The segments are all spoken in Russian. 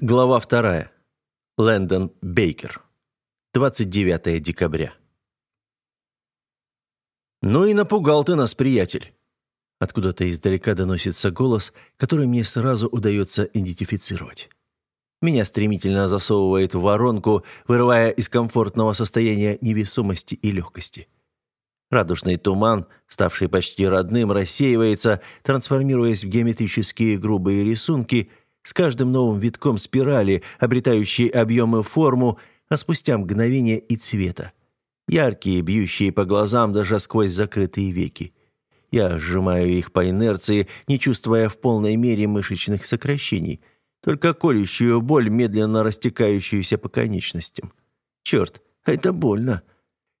Глава вторая. Лэндон Бейкер. 29 декабря. «Ну и напугал ты нас, приятель!» Откуда-то издалека доносится голос, который мне сразу удается идентифицировать. Меня стремительно засовывает в воронку, вырывая из комфортного состояния невесомости и легкости. Радужный туман, ставший почти родным, рассеивается, трансформируясь в геометрические грубые рисунки – с каждым новым витком спирали, обретающей объем и форму, а спустя мгновение и цвета. Яркие, бьющие по глазам даже сквозь закрытые веки. Я сжимаю их по инерции, не чувствуя в полной мере мышечных сокращений, только колющую боль, медленно растекающуюся по конечностям. Черт, это больно.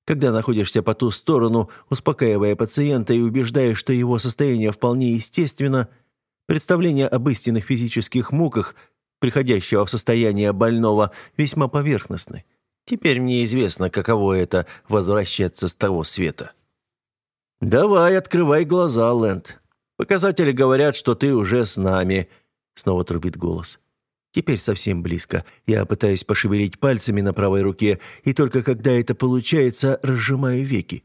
Когда находишься по ту сторону, успокаивая пациента и убеждая, что его состояние вполне естественно – Представление об истинных физических муках, приходящего в состояние больного, весьма поверхностны. Теперь мне известно, каково это – возвращаться с того света. «Давай, открывай глаза, Лэнд. Показатели говорят, что ты уже с нами», – снова трубит голос. Теперь совсем близко. Я пытаюсь пошевелить пальцами на правой руке, и только когда это получается, разжимаю веки.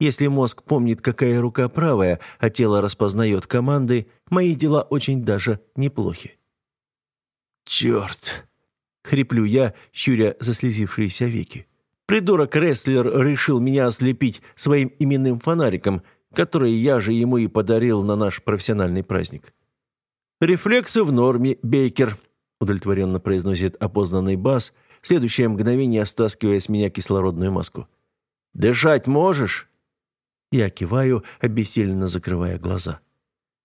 Если мозг помнит, какая рука правая, а тело распознает команды, мои дела очень даже неплохи. «Черт!» — хриплю я, щуря заслезившиеся веки. Придурок Рестлер решил меня ослепить своим именным фонариком, который я же ему и подарил на наш профессиональный праздник. «Рефлексы в норме, Бейкер», — удовлетворенно произносит опознанный бас, в следующее мгновение стаскивая с меня кислородную маску. «Дышать можешь?» Я киваю, обессиленно закрывая глаза.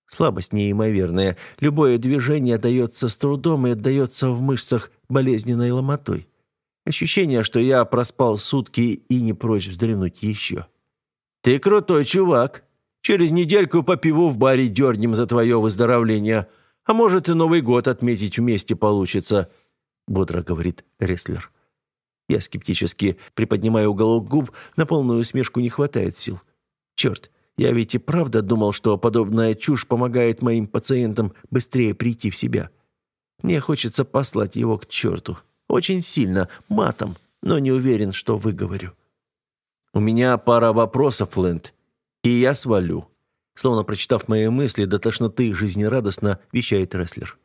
Слабость неимоверная. Любое движение дается с трудом и отдается в мышцах болезненной ломотой. Ощущение, что я проспал сутки и не прочь вздремнуть еще. «Ты крутой чувак. Через недельку по пиву в баре дернем за твое выздоровление. А может, и Новый год отметить вместе получится», — бодро говорит Рестлер. Я скептически приподнимаю уголок губ, на полную усмешку не хватает сил. Черт, я ведь и правда думал, что подобная чушь помогает моим пациентам быстрее прийти в себя. Мне хочется послать его к черту. Очень сильно, матом, но не уверен, что выговорю. «У меня пара вопросов, Лэнд, и я свалю». Словно прочитав мои мысли, до тошноты жизнерадостно вещает рестлер.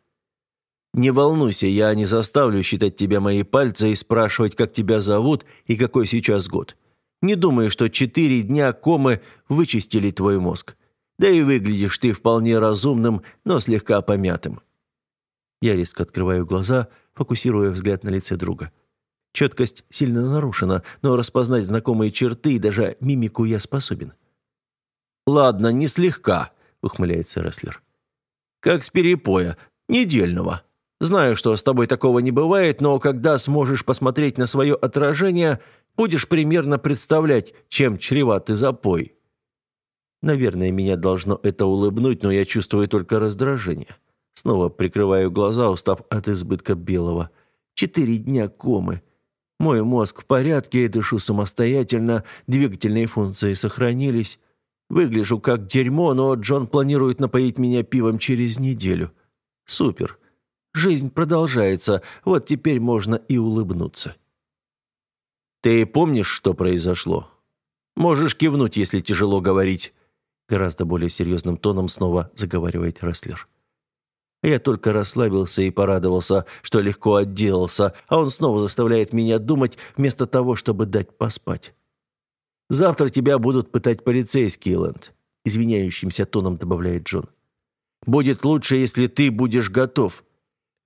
«Не волнуйся, я не заставлю считать тебя мои пальцы и спрашивать, как тебя зовут и какой сейчас год. Не думаю, что четыре дня комы вычистили твой мозг. Да и выглядишь ты вполне разумным, но слегка помятым». Я резко открываю глаза, фокусируя взгляд на лице друга. Четкость сильно нарушена, но распознать знакомые черты и даже мимику я способен. «Ладно, не слегка», — ухмыляется рестлер. «Как с перепоя. Недельного. Знаю, что с тобой такого не бывает, но когда сможешь посмотреть на свое отражение, Будешь примерно представлять, чем чреват и запой. Наверное, меня должно это улыбнуть, но я чувствую только раздражение. Снова прикрываю глаза, устав от избытка белого. Четыре дня комы. Мой мозг в порядке, дышу самостоятельно, двигательные функции сохранились. Выгляжу как дерьмо, но Джон планирует напоить меня пивом через неделю. Супер. Жизнь продолжается, вот теперь можно и улыбнуться. Ты помнишь, что произошло? Можешь кивнуть, если тяжело говорить. Гораздо более серьезным тоном снова заговаривает рестлер. Я только расслабился и порадовался, что легко отделался, а он снова заставляет меня думать вместо того, чтобы дать поспать. «Завтра тебя будут пытать полицейские, Лэнд», — извиняющимся тоном добавляет Джон. «Будет лучше, если ты будешь готов.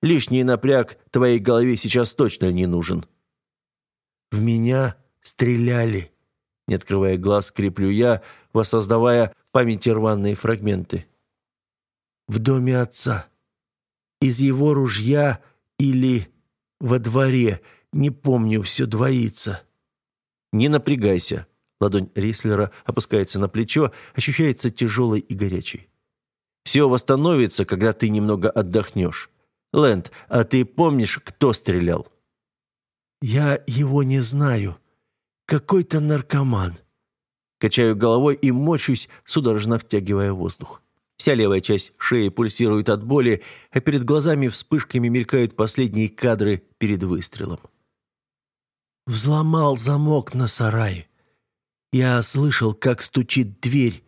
Лишний напряг твоей голове сейчас точно не нужен». В меня стреляли. Не открывая глаз, скреплю я, воссоздавая в памяти рваные фрагменты. В доме отца. Из его ружья или во дворе. Не помню, все двоится. Не напрягайся. Ладонь Рислера опускается на плечо, ощущается тяжелой и горячей. Все восстановится, когда ты немного отдохнешь. Лэнд, а ты помнишь, кто стрелял? «Я его не знаю. Какой-то наркоман». Качаю головой и мочусь, судорожно втягивая воздух. Вся левая часть шеи пульсирует от боли, а перед глазами вспышками мелькают последние кадры перед выстрелом. Взломал замок на сарае. Я слышал, как стучит дверь.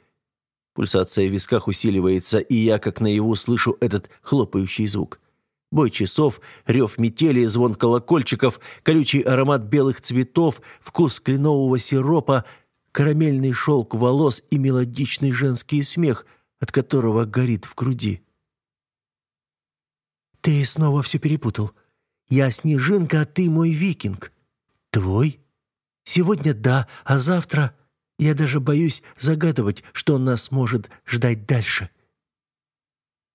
Пульсация в висках усиливается, и я, как наяву, слышу этот хлопающий звук. Бой часов, рев метели, звон колокольчиков, колючий аромат белых цветов, вкус кленового сиропа, карамельный шелк волос и мелодичный женский смех, от которого горит в груди. «Ты снова все перепутал. Я снежинка, а ты мой викинг. Твой? Сегодня да, а завтра...» Я даже боюсь загадывать, что нас может ждать дальше.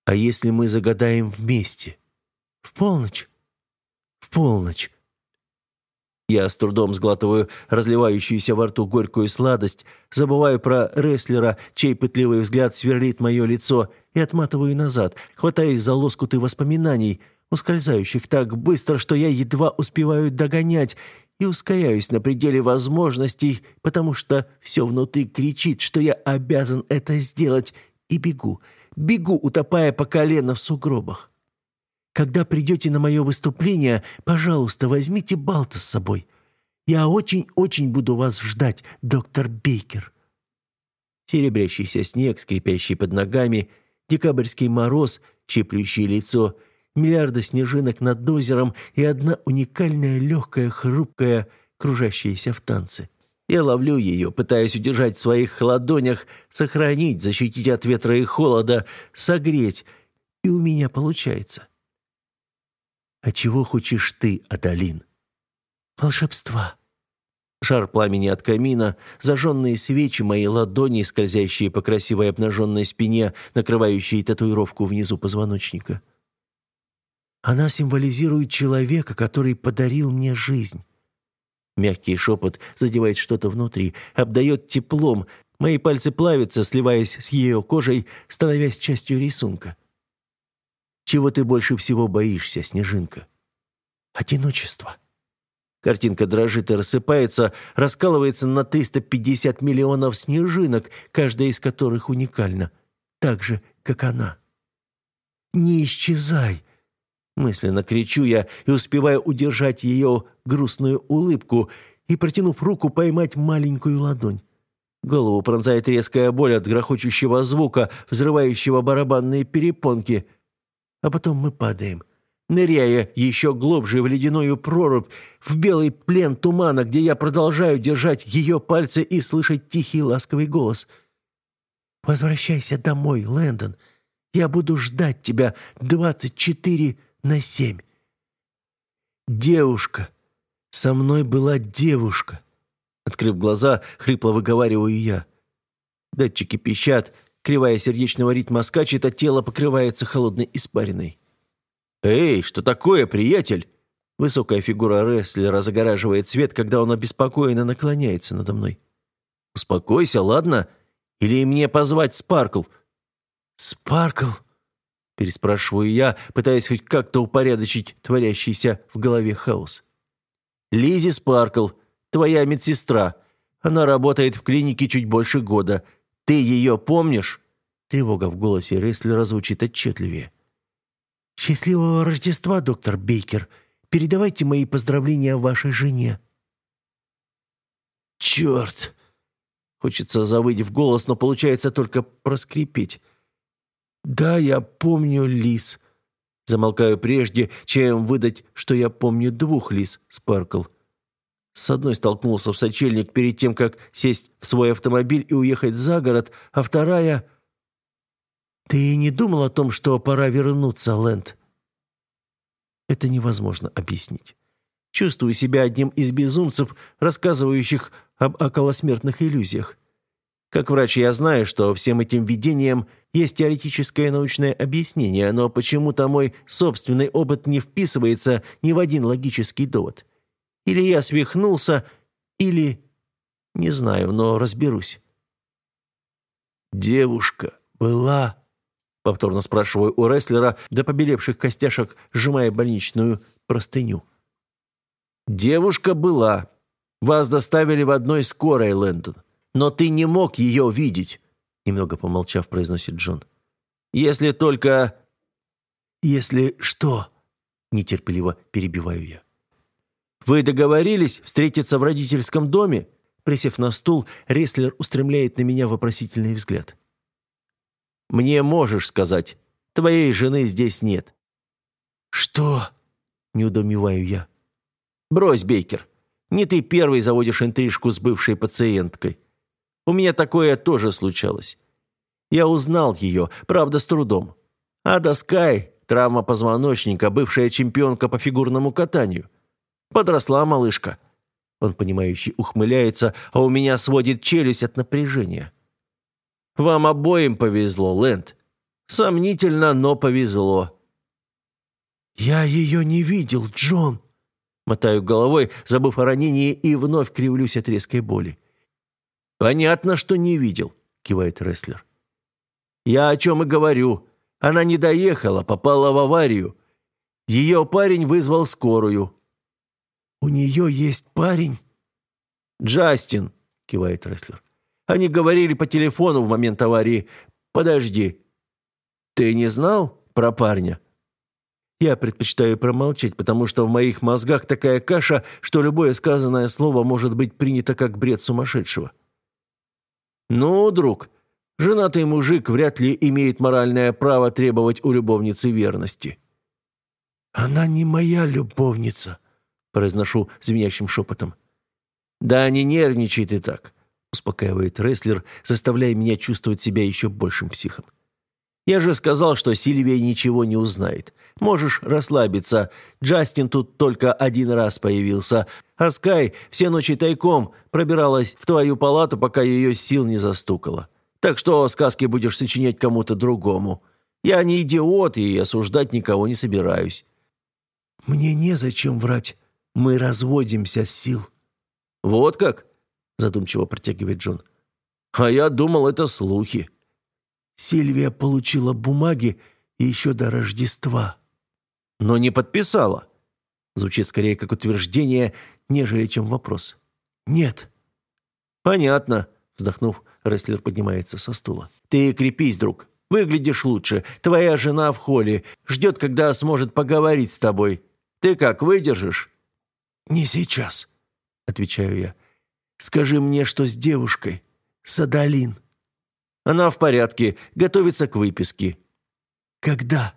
А если мы загадаем вместе? В полночь? В полночь. Я с трудом сглатываю разливающуюся во рту горькую сладость, забываю про рестлера, чей пытливый взгляд сверлит мое лицо, и отматываю назад, хватаясь за лоскуты воспоминаний, ускользающих так быстро, что я едва успеваю догонять, и ускоряюсь на пределе возможностей, потому что все внутри кричит, что я обязан это сделать, и бегу, бегу, утопая по колено в сугробах. Когда придете на мое выступление, пожалуйста, возьмите Балта с собой. Я очень-очень буду вас ждать, доктор Бейкер». Серебрящийся снег, скрипящий под ногами, декабрьский мороз, щиплющий лицо — миллиарды снежинок над озером и одна уникальная, легкая, хрупкая, кружащаяся в танце. Я ловлю ее, пытаясь удержать в своих ладонях, сохранить, защитить от ветра и холода, согреть. И у меня получается. «А чего хочешь ты, Адалин?» «Волшебства». Жар пламени от камина, зажженные свечи, мои ладони, скользящие по красивой обнаженной спине, накрывающие татуировку внизу позвоночника. Она символизирует человека, который подарил мне жизнь. Мягкий шепот задевает что-то внутри, обдает теплом. Мои пальцы плавятся, сливаясь с ее кожей, становясь частью рисунка. Чего ты больше всего боишься, Снежинка? Одиночество. Картинка дрожит и рассыпается, раскалывается на 350 миллионов снежинок, каждая из которых уникальна, так же, как она. Не исчезай, Мысленно кричу я и успеваю удержать ее грустную улыбку и, протянув руку, поймать маленькую ладонь. Голову пронзает резкая боль от грохочущего звука, взрывающего барабанные перепонки. А потом мы падаем, ныряя еще глубже в ледяную прорубь, в белый плен тумана, где я продолжаю держать ее пальцы и слышать тихий ласковый голос. «Возвращайся домой, Лэндон. Я буду ждать тебя двадцать четыре на семь. Девушка. Со мной была девушка. Открыв глаза, хрипло выговариваю я. Датчики пищат, кривая сердечного ритма скачет, а тело покрывается холодной испариной. «Эй, что такое, приятель?» Высокая фигура рестлера загораживает свет, когда он обеспокоенно наклоняется надо мной. «Успокойся, ладно? Или мне позвать Спаркл?» «Спаркл?» переспрашиваю я, пытаясь хоть как-то упорядочить творящийся в голове хаос. Лизи Спаркл, твоя медсестра. Она работает в клинике чуть больше года. Ты ее помнишь?» Тревога в голосе Рестлера звучит отчетливее. «Счастливого Рождества, доктор Бейкер. Передавайте мои поздравления вашей жене». «Черт!» Хочется завыть в голос, но получается только проскрипеть. «Да, я помню лис». Замолкаю прежде, чем выдать, что я помню двух лис, Спаркл. С одной столкнулся в сочельник перед тем, как сесть в свой автомобиль и уехать за город, а вторая... «Ты не думал о том, что пора вернуться, Лэнд?» Это невозможно объяснить. Чувствую себя одним из безумцев, рассказывающих об околосмертных иллюзиях. Как врач я знаю, что всем этим видениям есть теоретическое научное объяснение, но почему-то мой собственный опыт не вписывается ни в один логический довод. Или я свихнулся, или... Не знаю, но разберусь. «Девушка была...» Повторно спрашиваю у рестлера, до побелевших костяшек, сжимая больничную простыню. «Девушка была. Вас доставили в одной скорой, Лэндон. Но ты не мог ее видеть», — немного помолчав, произносит Джон. Если только...» «Если что?» — нетерпеливо перебиваю я. «Вы договорились встретиться в родительском доме?» Присев на стул, Реслер устремляет на меня вопросительный взгляд. «Мне можешь сказать. Твоей жены здесь нет». «Что?» — не удумеваю я. «Брось, Бейкер. Не ты первый заводишь интрижку с бывшей пациенткой. У меня такое тоже случалось. Я узнал ее, правда, с трудом. Ада Скай, травма позвоночника, бывшая чемпионка по фигурному катанию. Подросла малышка. Он, понимающе ухмыляется, а у меня сводит челюсть от напряжения. Вам обоим повезло, Лэнд. Сомнительно, но повезло. «Я ее не видел, Джон», Мотаю головой, забыв о ранении, и вновь кривлюсь от резкой боли. «Понятно, что не видел», — кивает рестлер. «Я о чем и говорю. Она не доехала, попала в аварию. Ее парень вызвал скорую». «У нее есть парень?» «Джастин», — кивает рестлер. «Они говорили по телефону в момент аварии. Подожди. Ты не знал про парня?» Я предпочитаю промолчать, потому что в моих мозгах такая каша, что любое сказанное слово может быть принято как бред сумасшедшего. «Ну, друг, женатый мужик вряд ли имеет моральное право требовать у любовницы верности». «Она не моя любовница», — произношу звенящим шепотом. «Да не нервничай ты так», — успокаивает рестлер, заставляя меня чувствовать себя еще большим психом. Я же сказал, что Сильвия ничего не узнает. Можешь расслабиться. Джастин тут только один раз появился. А Скай все ночи тайком пробиралась в твою палату, пока ее сил не застукала. Так что сказки будешь сочинять кому-то другому. Я не идиот и осуждать никого не собираюсь». «Мне незачем врать. Мы разводимся с сил». «Вот как?» – задумчиво протягивает Джон. «А я думал, это слухи». Сильвия получила бумаги еще до Рождества. Но не подписала. Звучит скорее как утверждение, нежели чем вопрос. Нет. Понятно, вздохнув, рестлер поднимается со стула. Ты крепись, друг. Выглядишь лучше. Твоя жена в холле. Ждет, когда сможет поговорить с тобой. Ты как, выдержишь? Не сейчас, отвечаю я. Скажи мне, что с девушкой. Садалин. Она в порядке, готовится к выписке». «Когда?»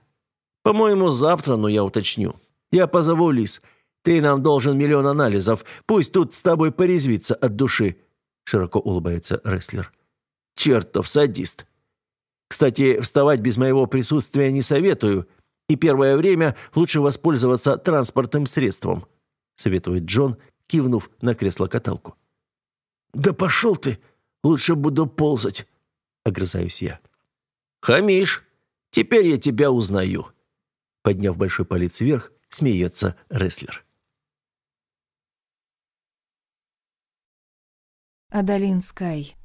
«По-моему, завтра, но я уточню. Я позову Лис. Ты нам должен миллион анализов. Пусть тут с тобой порезвится от души», — широко улыбается рестлер. «Чертов садист. Кстати, вставать без моего присутствия не советую, и первое время лучше воспользоваться транспортным средством», — советует Джон, кивнув на кресло-каталку. «Да пошел ты! Лучше буду ползать!» — огрызаюсь я. «Хамишь! Теперь я тебя узнаю!» Подняв большой палец вверх, смеется рестлер. Адалин Скай.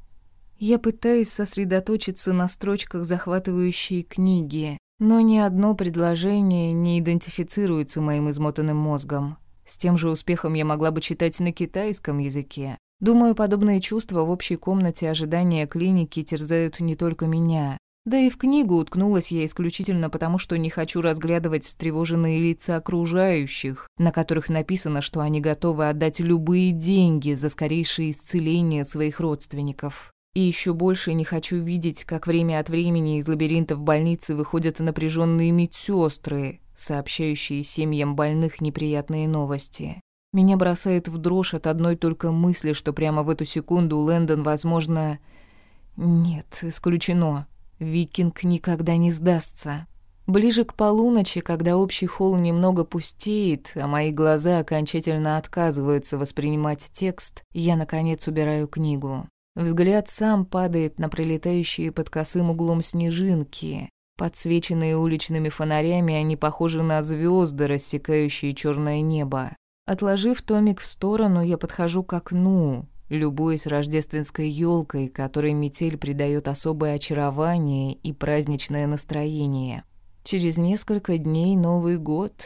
Я пытаюсь сосредоточиться на строчках захватывающей книги, но ни одно предложение не идентифицируется моим измотанным мозгом. С тем же успехом я могла бы читать на китайском языке. Думаю, подобные чувства в общей комнате ожидания клиники терзают не только меня. Да и в книгу уткнулась я исключительно потому, что не хочу разглядывать встревоженные лица окружающих, на которых написано, что они готовы отдать любые деньги за скорейшее исцеление своих родственников. И еще больше не хочу видеть, как время от времени из лабиринтов больницы выходят напряженные медсестры, сообщающие семьям больных неприятные новости. Меня бросает в дрожь от одной только мысли, что прямо в эту секунду Лэндон, возможно... Нет, исключено. Викинг никогда не сдастся. Ближе к полуночи, когда общий холл немного пустеет, а мои глаза окончательно отказываются воспринимать текст, я, наконец, убираю книгу. Взгляд сам падает на пролетающие под косым углом снежинки. Подсвеченные уличными фонарями, они похожи на звезды, рассекающие черное небо. Отложив томик в сторону, я подхожу к окну, любуясь рождественской елкой, которой метель придает особое очарование и праздничное настроение. Через несколько дней Новый год.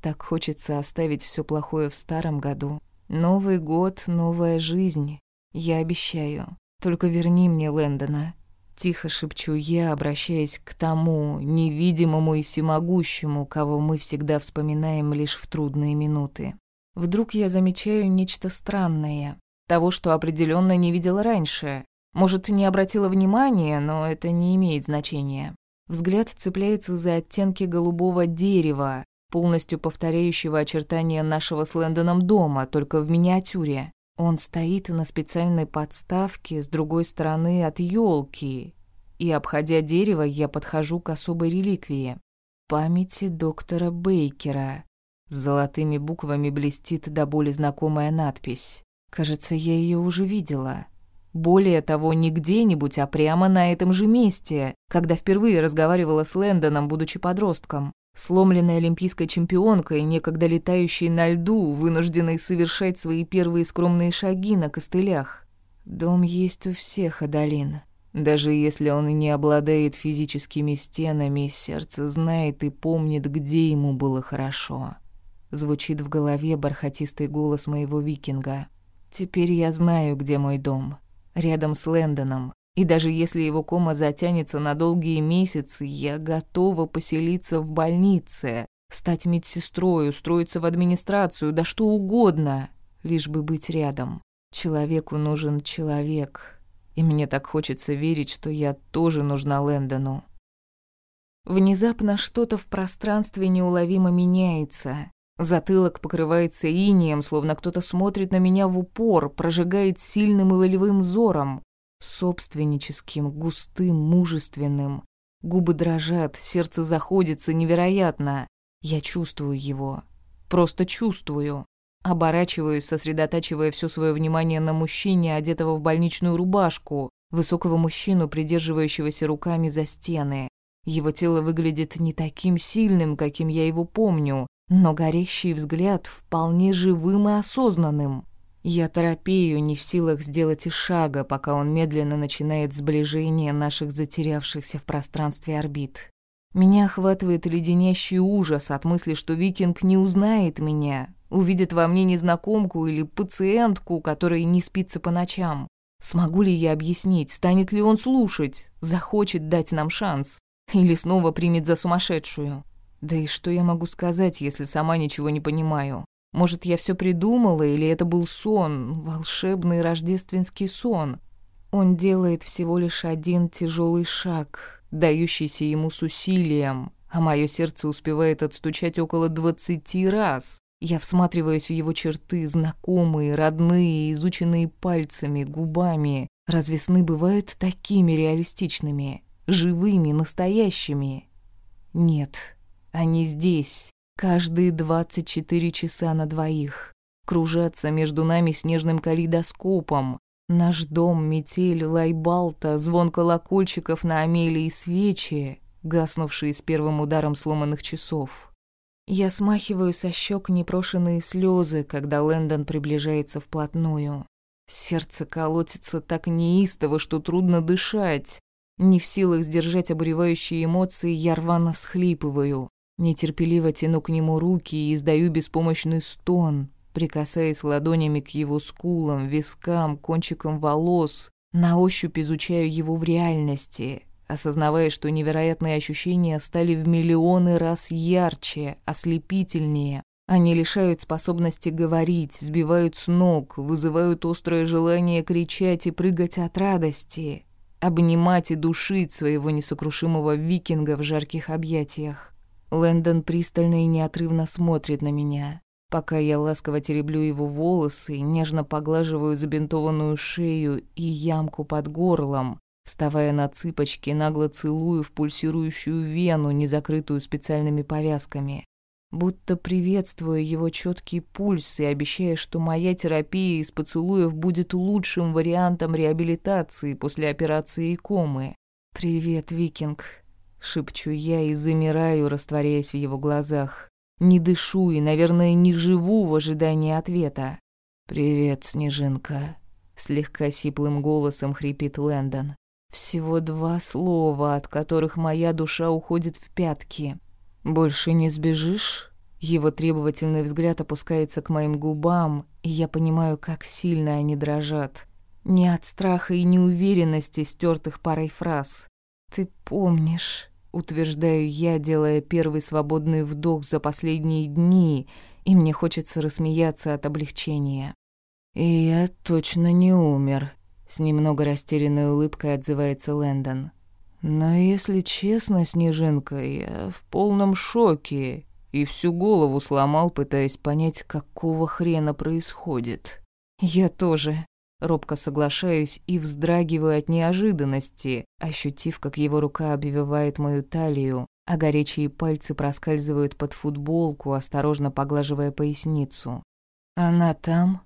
Так хочется оставить все плохое в старом году. Новый год, новая жизнь. Я обещаю. Только верни мне Лэндона. Тихо шепчу я, обращаясь к тому, невидимому и всемогущему, кого мы всегда вспоминаем лишь в трудные минуты. Вдруг я замечаю нечто странное, того, что определенно не видела раньше. Может, не обратила внимания, но это не имеет значения. Взгляд цепляется за оттенки голубого дерева, полностью повторяющего очертания нашего с Лэндоном дома, только в миниатюре. Он стоит на специальной подставке с другой стороны от елки, и, обходя дерево, я подхожу к особой реликвии — памяти доктора Бейкера. Золотыми буквами блестит до боли знакомая надпись. Кажется, я ее уже видела. Более того, не где-нибудь, а прямо на этом же месте, когда впервые разговаривала с Лэндоном, будучи подростком. Сломленной олимпийской чемпионкой, некогда летающей на льду, вынужденной совершать свои первые скромные шаги на костылях. Дом есть у всех, Адалин. Даже если он и не обладает физическими стенами, сердце знает и помнит, где ему было хорошо. Звучит в голове бархатистый голос моего викинга. Теперь я знаю, где мой дом. Рядом с Лэндоном, и даже если его кома затянется на долгие месяцы, я готова поселиться в больнице, стать медсестрой, устроиться в администрацию, да что угодно, лишь бы быть рядом. Человеку нужен человек, и мне так хочется верить, что я тоже нужна Лэндону. Внезапно что-то в пространстве неуловимо меняется. Затылок покрывается инием, словно кто-то смотрит на меня в упор, прожигает сильным и волевым взором собственническим, густым, мужественным. Губы дрожат, сердце заходится невероятно. Я чувствую его. Просто чувствую. Оборачиваюсь, сосредотачивая все свое внимание на мужчине, одетого в больничную рубашку, высокого мужчину, придерживающегося руками за стены. Его тело выглядит не таким сильным, каким я его помню, но горящий взгляд вполне живым и осознанным. Я торопею, не в силах сделать и шага, пока он медленно начинает сближение наших затерявшихся в пространстве орбит. Меня охватывает леденящий ужас от мысли, что викинг не узнает меня, увидит во мне незнакомку или пациентку, которой не спится по ночам. Смогу ли я объяснить, станет ли он слушать, захочет дать нам шанс, или снова примет за сумасшедшую? Да и что я могу сказать, если сама ничего не понимаю? Может, я все придумала, или это был сон, волшебный рождественский сон. Он делает всего лишь один тяжелый шаг, дающийся ему с усилием, а мое сердце успевает отстучать около двадцати раз. Я всматриваюсь в его черты, знакомые, родные, изученные пальцами, губами. Разве сны бывают такими реалистичными, живыми, настоящими? Нет, они здесь, Каждые двадцать четыре часа на двоих. Кружатся между нами снежным калейдоскопом. Наш дом, метель, лайбалта, звон колокольчиков на Амелии и свечи, гаснувшие с первым ударом сломанных часов. Я смахиваю со щек непрошенные слезы, когда Лэндон приближается вплотную. Сердце колотится так неистово, что трудно дышать. Не в силах сдержать обуревающие эмоции, я рвано всхлипываю. Нетерпеливо тяну к нему руки и издаю беспомощный стон, прикасаясь ладонями к его скулам, вискам, кончикам волос, на ощупь изучаю его в реальности, осознавая, что невероятные ощущения стали в миллионы раз ярче, ослепительнее. Они лишают способности говорить, сбивают с ног, вызывают острое желание кричать и прыгать от радости, обнимать и душить своего несокрушимого викинга в жарких объятиях. Лэндон пристально и неотрывно смотрит на меня, пока я ласково тереблю его волосы, нежно поглаживаю забинтованную шею и ямку под горлом, вставая на цыпочки, нагло целую в пульсирующую вену, не закрытую специальными повязками. Будто приветствуя его четкий пульс и обещая, что моя терапия из поцелуев будет лучшим вариантом реабилитации после операции и комы. «Привет, Викинг», Шепчу я и замираю, растворяясь в его глазах. Не дышу и, наверное, не живу в ожидании ответа. «Привет, Снежинка», — слегка сиплым голосом хрипит Лэндон. Всего два слова, от которых моя душа уходит в пятки. «Больше не сбежишь?» Его требовательный взгляд опускается к моим губам, и я понимаю, как сильно они дрожат. Не от страха и неуверенности, стертых парой фраз. «Ты помнишь», — утверждаю я, делая первый свободный вдох за последние дни, и мне хочется рассмеяться от облегчения. «И я точно не умер», — с немного растерянной улыбкой отзывается Лэндон. «Но если честно, Снежинка, я в полном шоке и всю голову сломал, пытаясь понять, какого хрена происходит». «Я тоже», Робко соглашаюсь и вздрагиваю от неожиданности, ощутив, как его рука обвивает мою талию, а горячие пальцы проскальзывают под футболку, осторожно поглаживая поясницу. «Она там?»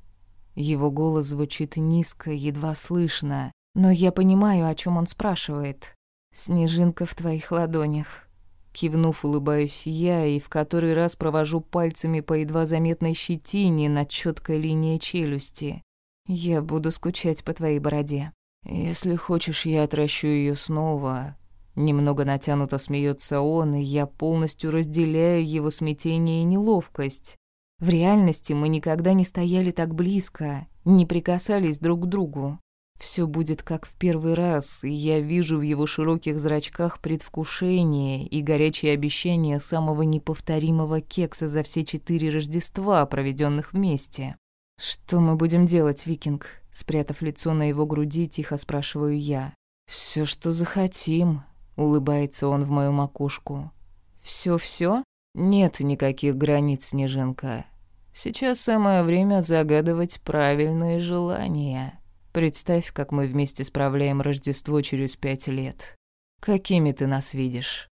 Его голос звучит низко, едва слышно, но я понимаю, о чем он спрашивает. «Снежинка в твоих ладонях». Кивнув, улыбаюсь я и в который раз провожу пальцами по едва заметной щетине над четкой линией челюсти. Я буду скучать по твоей бороде. Если хочешь, я отращу ее снова. Немного натянуто смеется он, и я полностью разделяю его смятение и неловкость. В реальности мы никогда не стояли так близко, не прикасались друг к другу. Все будет как в первый раз, и я вижу в его широких зрачках предвкушение и горячее обещание самого неповторимого кекса за все четыре Рождества, проведенных вместе. «Что мы будем делать, Викинг?» Спрятав лицо на его груди, тихо спрашиваю я. Все, что захотим», — улыбается он в мою макушку. «Все-все?» «Нет никаких границ, Снежинка. Сейчас самое время загадывать правильные желания. Представь, как мы вместе справляем Рождество через пять лет. Какими ты нас видишь?»